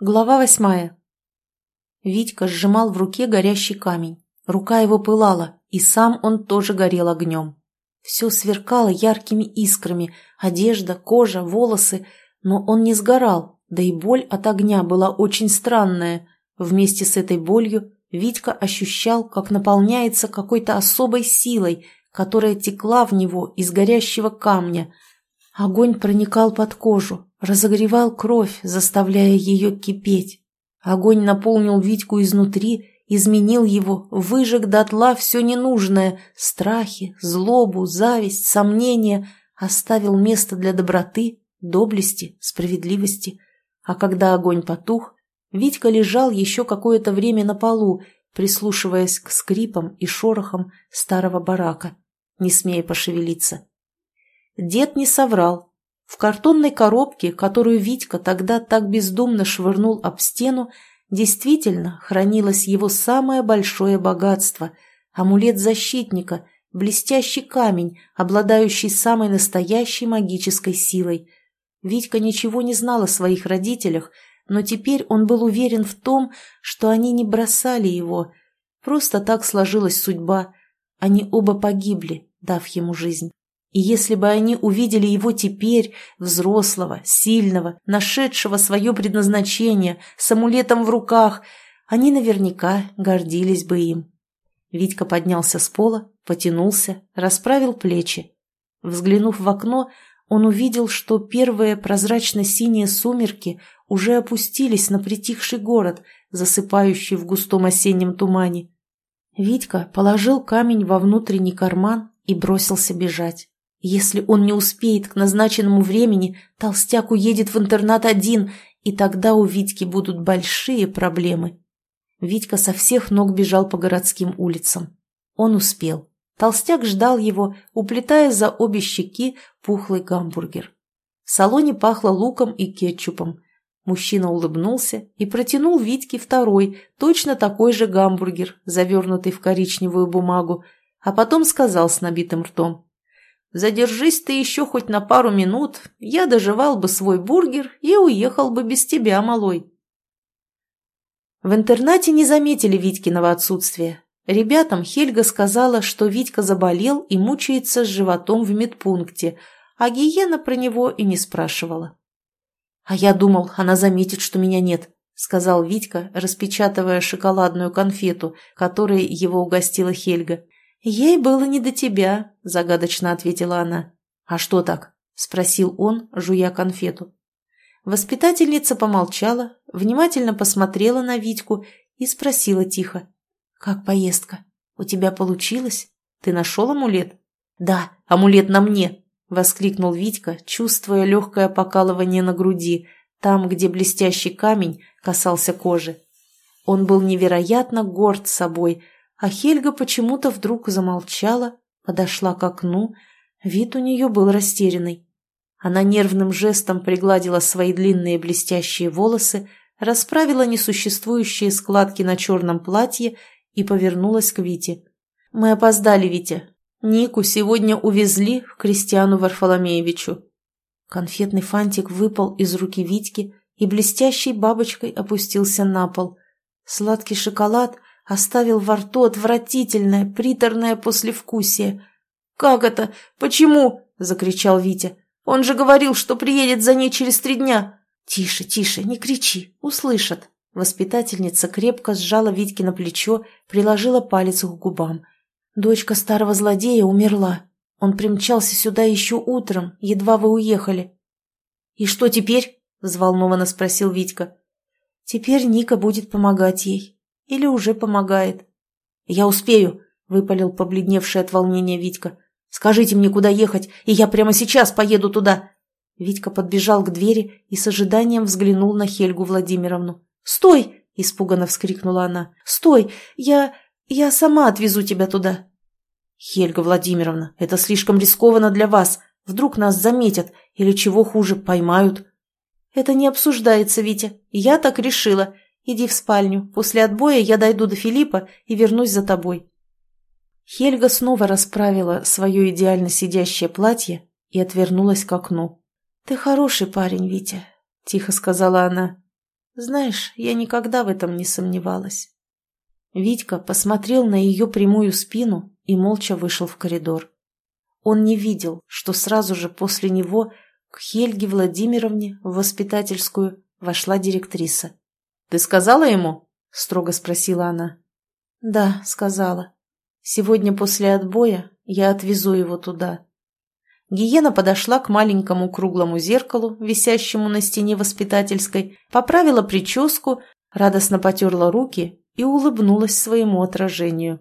Глава восьмая. Витька сжимал в руке горящий камень. Рука его пылала, и сам он тоже горел огнем. Все сверкало яркими искрами, одежда, кожа, волосы, но он не сгорал, да и боль от огня была очень странная. Вместе с этой болью Витька ощущал, как наполняется какой-то особой силой, которая текла в него из горящего камня. Огонь проникал под кожу, разогревал кровь, заставляя ее кипеть. Огонь наполнил Витьку изнутри, изменил его, выжег дотла все ненужное – страхи, злобу, зависть, сомнения, оставил место для доброты, доблести, справедливости. А когда огонь потух, Витька лежал еще какое-то время на полу, прислушиваясь к скрипам и шорохам старого барака, не смея пошевелиться. Дед не соврал, в картонной коробке, которую Витька тогда так бездумно швырнул об стену, действительно хранилось его самое большое богатство – амулет защитника, блестящий камень, обладающий самой настоящей магической силой. Витька ничего не знал о своих родителях, но теперь он был уверен в том, что они не бросали его. Просто так сложилась судьба. Они оба погибли, дав ему жизнь. И если бы они увидели его теперь, взрослого, сильного, нашедшего свое предназначение, с амулетом в руках, они наверняка гордились бы им. Витька поднялся с пола, потянулся, расправил плечи. Взглянув в окно, он увидел, что первые прозрачно-синие сумерки уже опустились на притихший город, засыпающий в густом осеннем тумане. Витька положил камень во внутренний карман и бросился бежать. Если он не успеет к назначенному времени, толстяк уедет в интернат один, и тогда у Витьки будут большие проблемы. Витька со всех ног бежал по городским улицам. Он успел. Толстяк ждал его, уплетая за обе щеки пухлый гамбургер. В салоне пахло луком и кетчупом. Мужчина улыбнулся и протянул Витьке второй, точно такой же гамбургер, завернутый в коричневую бумагу, а потом сказал с набитым ртом. Задержись ты еще хоть на пару минут, я доживал бы свой бургер и уехал бы без тебя, малой. В интернате не заметили Витькиного отсутствия. Ребятам Хельга сказала, что Витька заболел и мучается с животом в медпункте, а Гиена про него и не спрашивала. «А я думал, она заметит, что меня нет», — сказал Витька, распечатывая шоколадную конфету, которой его угостила Хельга. «Ей было не до тебя», — загадочно ответила она. «А что так?» — спросил он, жуя конфету. Воспитательница помолчала, внимательно посмотрела на Витьку и спросила тихо. «Как поездка? У тебя получилось? Ты нашел амулет?» «Да, амулет на мне!» — воскликнул Витька, чувствуя легкое покалывание на груди, там, где блестящий камень касался кожи. Он был невероятно горд собой — а Хельга почему-то вдруг замолчала, подошла к окну. Вид у нее был растерянный. Она нервным жестом пригладила свои длинные блестящие волосы, расправила несуществующие складки на черном платье и повернулась к Вите. «Мы опоздали, Витя. Нику сегодня увезли к Кристиану Варфоломеевичу». Конфетный фантик выпал из руки Витьки и блестящей бабочкой опустился на пол. Сладкий шоколад оставил во рту отвратительное, приторное послевкусие. «Как это? Почему?» – закричал Витя. «Он же говорил, что приедет за ней через три дня». «Тише, тише, не кричи, услышат». Воспитательница крепко сжала Витьки на плечо, приложила палец к губам. Дочка старого злодея умерла. Он примчался сюда еще утром, едва вы уехали. «И что теперь?» – взволнованно спросил Витька. «Теперь Ника будет помогать ей. Или уже помогает. «Я успею», — выпалил побледневший от волнения Витька. «Скажите мне, куда ехать, и я прямо сейчас поеду туда». Витька подбежал к двери и с ожиданием взглянул на Хельгу Владимировну. «Стой!» — испуганно вскрикнула она. «Стой! Я... я сама отвезу тебя туда!» «Хельга Владимировна, это слишком рискованно для вас. Вдруг нас заметят или, чего хуже, поймают». «Это не обсуждается, Витя. Я так решила. Иди в спальню. После отбоя я дойду до Филиппа и вернусь за тобой». Хельга снова расправила свое идеально сидящее платье и отвернулась к окну. «Ты хороший парень, Витя», — тихо сказала она. Знаешь, я никогда в этом не сомневалась. Витька посмотрел на ее прямую спину и молча вышел в коридор. Он не видел, что сразу же после него к Хельге Владимировне в воспитательскую вошла директриса. «Ты сказала ему?» – строго спросила она. «Да, сказала. Сегодня после отбоя я отвезу его туда». Гиена подошла к маленькому круглому зеркалу, висящему на стене воспитательской, поправила прическу, радостно потерла руки и улыбнулась своему отражению.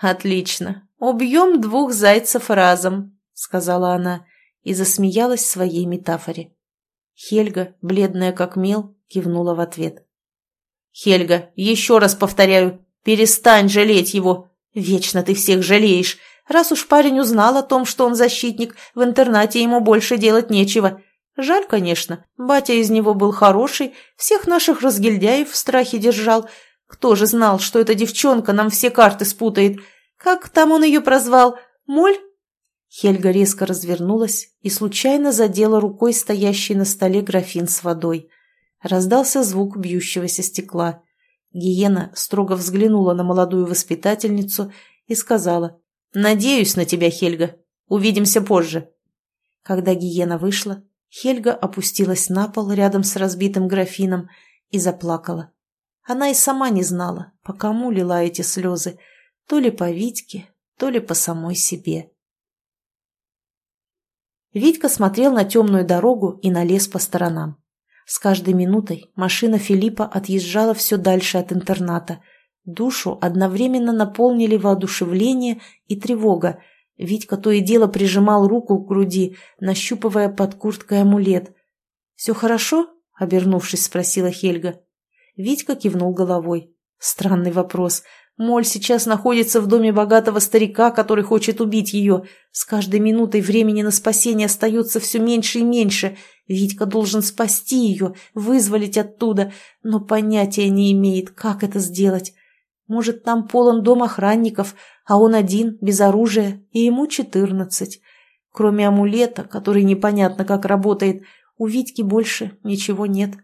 «Отлично! Убьем двух зайцев разом!» — сказала она и засмеялась своей метафоре. Хельга, бледная как мел, кивнула в ответ. «Хельга, еще раз повторяю, перестань жалеть его! Вечно ты всех жалеешь! Раз уж парень узнал о том, что он защитник, в интернате ему больше делать нечего. Жаль, конечно, батя из него был хороший, всех наших разгильдяев в страхе держал. Кто же знал, что эта девчонка нам все карты спутает? Как там он ее прозвал? Моль? Хельга резко развернулась и случайно задела рукой стоящий на столе графин с водой. Раздался звук бьющегося стекла. Гиена строго взглянула на молодую воспитательницу и сказала «Надеюсь на тебя, Хельга. Увидимся позже». Когда гиена вышла, Хельга опустилась на пол рядом с разбитым графином и заплакала. Она и сама не знала, по кому лила эти слезы, то ли по Витьке, то ли по самой себе. Витька смотрел на темную дорогу и на лес по сторонам. С каждой минутой машина Филиппа отъезжала все дальше от интерната – Душу одновременно наполнили воодушевление и тревога. Витька то и дело прижимал руку к груди, нащупывая под курткой амулет. «Все хорошо?» — обернувшись, спросила Хельга. Витька кивнул головой. Странный вопрос. Моль сейчас находится в доме богатого старика, который хочет убить ее. С каждой минутой времени на спасение остается все меньше и меньше. Витька должен спасти ее, вызволить оттуда, но понятия не имеет, как это сделать. Может, там полон дом охранников, а он один, без оружия, и ему четырнадцать. Кроме амулета, который непонятно как работает, у Витьки больше ничего нет.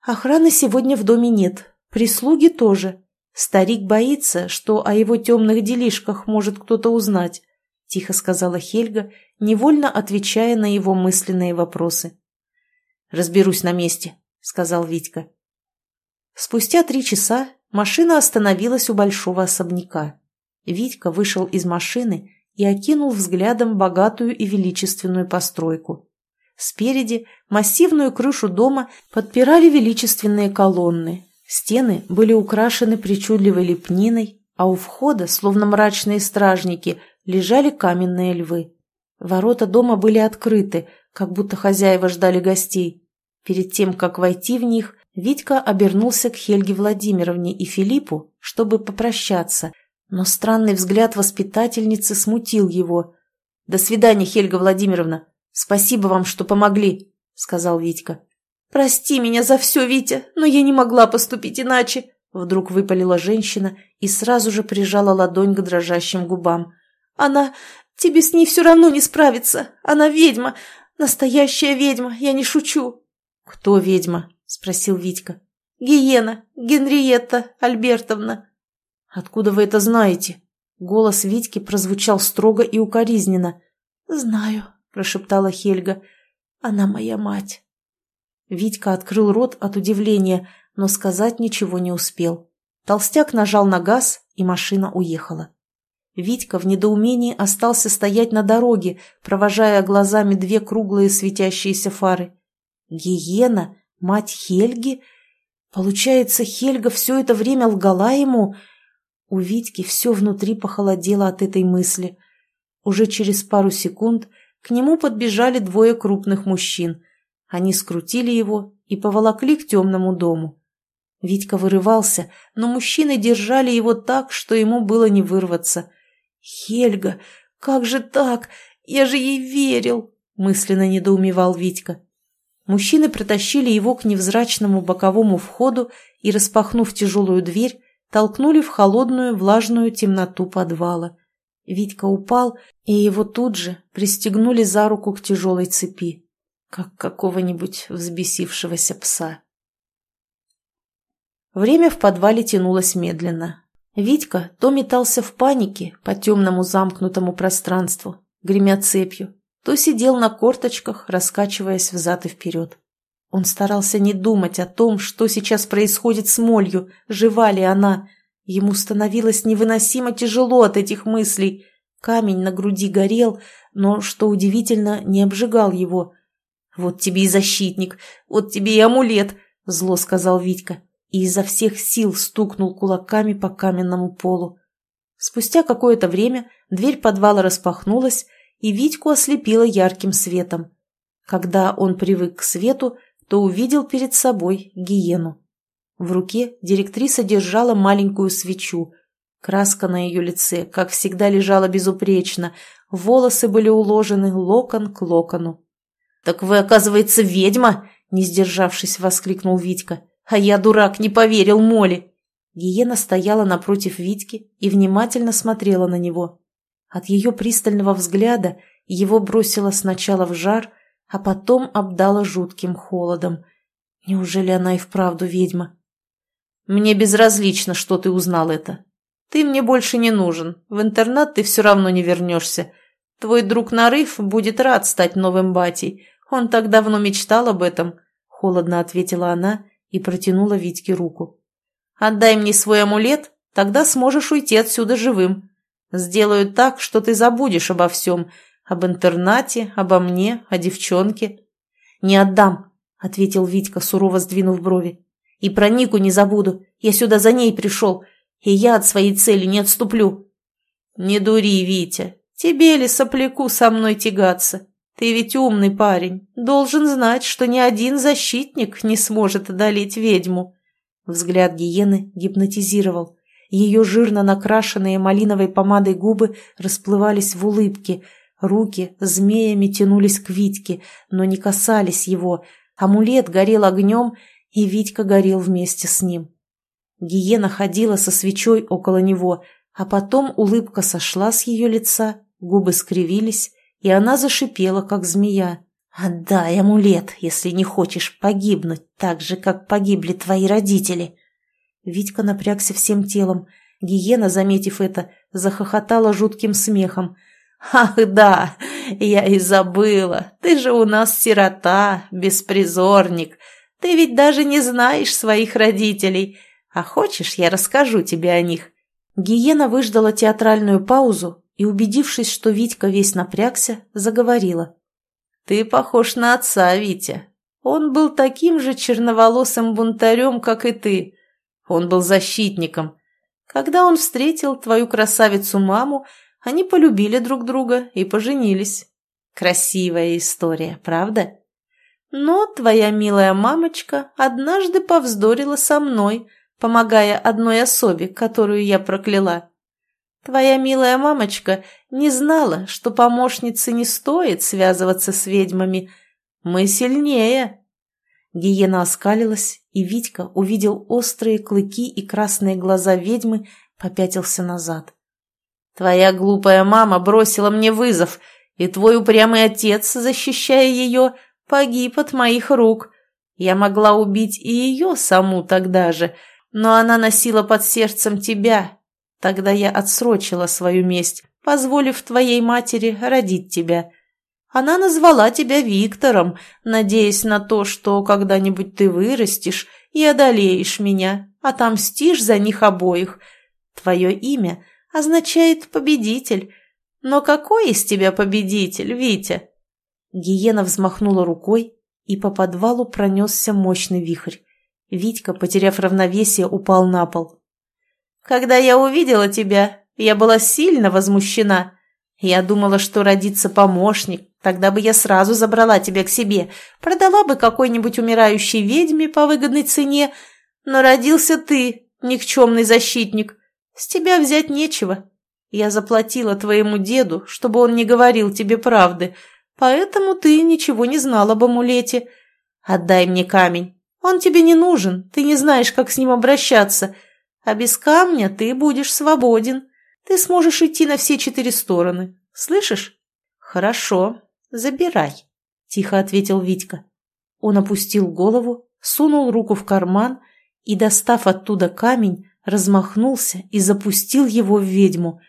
Охраны сегодня в доме нет, прислуги тоже. Старик боится, что о его темных делишках может кто-то узнать, тихо сказала Хельга, невольно отвечая на его мысленные вопросы. «Разберусь на месте», — сказал Витька. Спустя три часа Машина остановилась у большого особняка. Витька вышел из машины и окинул взглядом богатую и величественную постройку. Спереди массивную крышу дома подпирали величественные колонны. Стены были украшены причудливой лепниной, а у входа, словно мрачные стражники, лежали каменные львы. Ворота дома были открыты, как будто хозяева ждали гостей. Перед тем, как войти в них, Витька обернулся к Хельге Владимировне и Филиппу, чтобы попрощаться, но странный взгляд воспитательницы смутил его. «До свидания, Хельга Владимировна. Спасибо вам, что помогли», — сказал Витька. «Прости меня за все, Витя, но я не могла поступить иначе», — вдруг выпалила женщина и сразу же прижала ладонь к дрожащим губам. «Она... Тебе с ней все равно не справиться. Она ведьма. Настоящая ведьма, я не шучу». «Кто ведьма?» — спросил Витька. «Гиена, Генриетта Альбертовна». «Откуда вы это знаете?» Голос Витьки прозвучал строго и укоризненно. «Знаю», — прошептала Хельга. «Она моя мать». Витька открыл рот от удивления, но сказать ничего не успел. Толстяк нажал на газ, и машина уехала. Витька в недоумении остался стоять на дороге, провожая глазами две круглые светящиеся фары. «Гиена? Мать Хельги? Получается, Хельга все это время лгала ему? У Витьки все внутри похолодело от этой мысли. Уже через пару секунд к нему подбежали двое крупных мужчин. Они скрутили его и поволокли к темному дому. Витька вырывался, но мужчины держали его так, что ему было не вырваться. «Хельга, как же так? Я же ей верил!» – мысленно недоумевал Витька. Мужчины протащили его к невзрачному боковому входу и, распахнув тяжелую дверь, толкнули в холодную влажную темноту подвала. Витька упал, и его тут же пристегнули за руку к тяжелой цепи. как какого-нибудь взбесившегося пса. Время в подвале тянулось медленно. Витька то метался в панике по темному замкнутому пространству, гремя цепью, то сидел на корточках, раскачиваясь взад и вперед. Он старался не думать о том, что сейчас происходит с Молью, жива ли она. Ему становилось невыносимо тяжело от этих мыслей. Камень на груди горел, но, что удивительно, не обжигал его. «Вот тебе и защитник, вот тебе и амулет», — зло сказал Витька и изо всех сил стукнул кулаками по каменному полу. Спустя какое-то время дверь подвала распахнулась, и Витьку ослепила ярким светом. Когда он привык к свету, то увидел перед собой гиену. В руке директриса держала маленькую свечу. Краска на ее лице, как всегда, лежала безупречно, волосы были уложены локон к локону. «Так вы, оказывается, ведьма!» — не сдержавшись, воскликнул Витька. А я, дурак, не поверил Моле. Гиена стояла напротив Витьки и внимательно смотрела на него. От ее пристального взгляда его бросило сначала в жар, а потом обдало жутким холодом. Неужели она и вправду ведьма? «Мне безразлично, что ты узнал это. Ты мне больше не нужен. В интернат ты все равно не вернешься. Твой друг Нарыв будет рад стать новым батей. Он так давно мечтал об этом», — холодно ответила она и протянула Витьке руку. «Отдай мне свой амулет, тогда сможешь уйти отсюда живым. Сделаю так, что ты забудешь обо всем, об интернате, обо мне, о девчонке». «Не отдам», — ответил Витька, сурово сдвинув брови. «И про Нику не забуду, я сюда за ней пришел, и я от своей цели не отступлю». «Не дури, Витя, тебе ли сопляку со мной тягаться? Ты ведь умный парень, должен знать, что ни один защитник не сможет одолеть ведьму. Взгляд гиены гипнотизировал. Ее жирно накрашенные малиновой помадой губы расплывались в улыбке, руки змеями тянулись к Витьке, но не касались его. Амулет горел огнем, и Витька горел вместе с ним. Гиена ходила со свечой около него, а потом улыбка сошла с ее лица, губы скривились, и она зашипела, как змея. «Отдай амулет, если не хочешь погибнуть так же, как погибли твои родители!» Витька напрягся всем телом. Гиена, заметив это, захохотала жутким смехом. «Ах да, я и забыла, ты же у нас сирота, беспризорник. Ты ведь даже не знаешь своих родителей. А хочешь, я расскажу тебе о них?» Гиена выждала театральную паузу и, убедившись, что Витька весь напрягся, заговорила. «Ты похож на отца, Витя. Он был таким же черноволосым бунтарем, как и ты. Он был защитником. Когда он встретил твою красавицу-маму, они полюбили друг друга и поженились. Красивая история, правда? Но твоя милая мамочка однажды повздорила со мной, помогая одной особе, которую я прокляла. Твоя милая мамочка не знала, что помощнице не стоит связываться с ведьмами. Мы сильнее. Гиена оскалилась, и Витька увидел острые клыки и красные глаза ведьмы, попятился назад. Твоя глупая мама бросила мне вызов, и твой упрямый отец, защищая ее, погиб от моих рук. Я могла убить и ее саму тогда же, но она носила под сердцем тебя, Тогда я отсрочила свою месть, позволив твоей матери родить тебя. Она назвала тебя Виктором, надеясь на то, что когда-нибудь ты вырастешь и одолеешь меня, отомстишь за них обоих. Твое имя означает «победитель». Но какой из тебя победитель, Витя?» Гиена взмахнула рукой, и по подвалу пронесся мощный вихрь. Витька, потеряв равновесие, упал на пол. Когда я увидела тебя, я была сильно возмущена. Я думала, что родится помощник, тогда бы я сразу забрала тебя к себе, продала бы какой-нибудь умирающей ведьме по выгодной цене, но родился ты, никчемный защитник. С тебя взять нечего. Я заплатила твоему деду, чтобы он не говорил тебе правды, поэтому ты ничего не знал об амулете. Отдай мне камень. Он тебе не нужен, ты не знаешь, как с ним обращаться». А без камня ты будешь свободен. Ты сможешь идти на все четыре стороны. Слышишь? Хорошо, забирай. тихо ответил Витька. Он опустил голову, сунул руку в карман и, достав оттуда камень, размахнулся и запустил его в ведьму.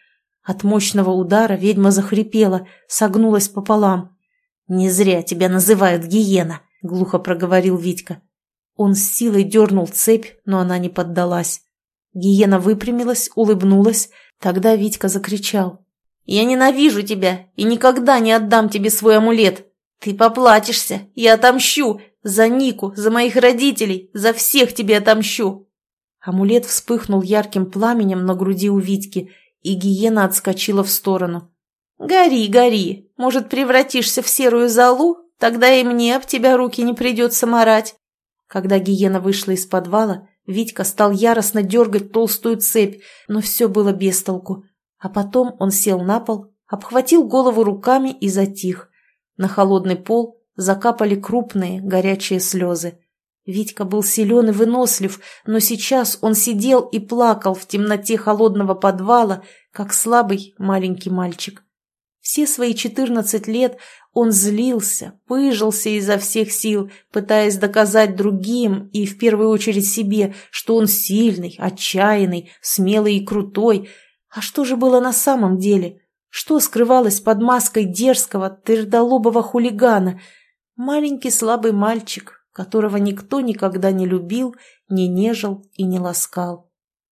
От мощного удара ведьма захрипела, согнулась пополам. «Не зря тебя называют гиена», — глухо проговорил Витька. Он с силой дернул цепь, но она не поддалась. Гиена выпрямилась, улыбнулась. Тогда Витька закричал. «Я ненавижу тебя и никогда не отдам тебе свой амулет. Ты поплатишься, я отомщу. За Нику, за моих родителей, за всех тебе отомщу!» Амулет вспыхнул ярким пламенем на груди у Витьки, и гиена отскочила в сторону. «Гори, гори! Может, превратишься в серую залу? Тогда и мне об тебя руки не придется марать!» Когда гиена вышла из подвала, Витька стал яростно дергать толстую цепь, но все было без толку. А потом он сел на пол, обхватил голову руками и затих. На холодный пол закапали крупные горячие слезы. Витька был силен и вынослив, но сейчас он сидел и плакал в темноте холодного подвала, как слабый маленький мальчик. Все свои четырнадцать лет он злился, пыжился изо всех сил, пытаясь доказать другим и в первую очередь себе, что он сильный, отчаянный, смелый и крутой. А что же было на самом деле? Что скрывалось под маской дерзкого, твердолобого хулигана? Маленький слабый мальчик, которого никто никогда не любил, не нежил и не ласкал.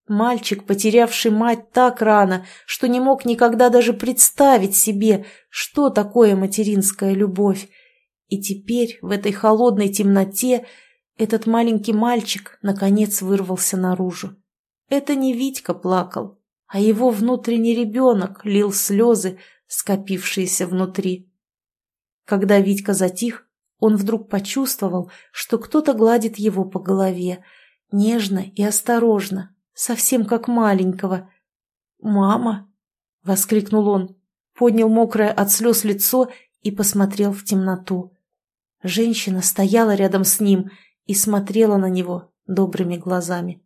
Мальчик, потерявший мать так рано, что не мог никогда даже представить себе, что такое материнская любовь. И теперь, в этой холодной темноте, этот маленький мальчик наконец вырвался наружу. Это не Витька плакал, а его внутренний ребенок лил слезы, скопившиеся внутри. Когда Витька затих, он вдруг почувствовал, что кто-то гладит его по голове, нежно и осторожно, совсем как маленького. «Мама!» — воскликнул он, поднял мокрое от слез лицо и посмотрел в темноту. Женщина стояла рядом с ним и смотрела на него добрыми глазами.